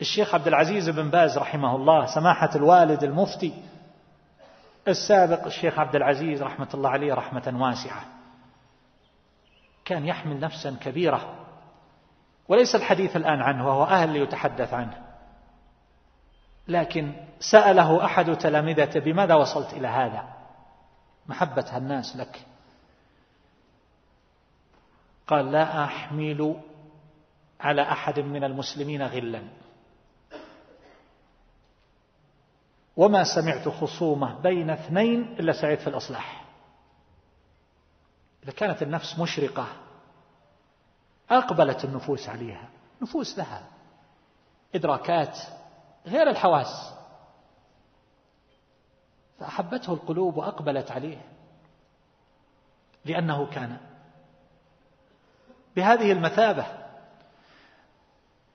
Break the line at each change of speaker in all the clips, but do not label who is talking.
الشيخ عبد العزيز بن باز رحمه الله سماحة الوالد المفتي السابق الشيخ عبد العزيز رحمة الله عليه رحمة واسعة. كان يحمل نفسا كبيرة وليس الحديث الآن عنه وهو أهل ليتحدث عنه. لكن سأله أحد تلامذته بماذا وصلت إلى هذا؟ محبة الناس لك. قال لا أحمل على أحد من المسلمين غلا. وما سمعت خصومة بين اثنين إلا سعيت في الإصلاح. إذا كانت النفس مشرقة أقبلت النفوس عليها. نفوس لها. إدراكات غير الحواس. فأحبته القلوب وأقبلت عليه. لأنه كان بهذه المثابة.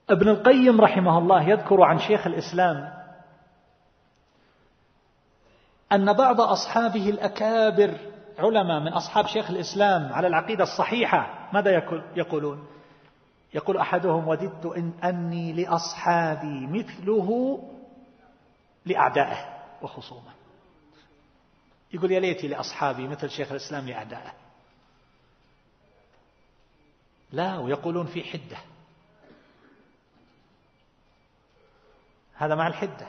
ابن القيم رحمه الله يذكر عن شيخ الإسلام أن بعض أصحابه الأكابر علماء من أصحاب شيخ الإسلام على العقيدة الصحيحة ماذا يقولون؟ يقول أحدهم وددت إن أني لأصحابي مثله لأعدائه وخصومه. يقول يا ليتي لأصحابي مثل شيخ الإسلام لأعدائه. لا ويقولون في حدة. هذا مع الحدة.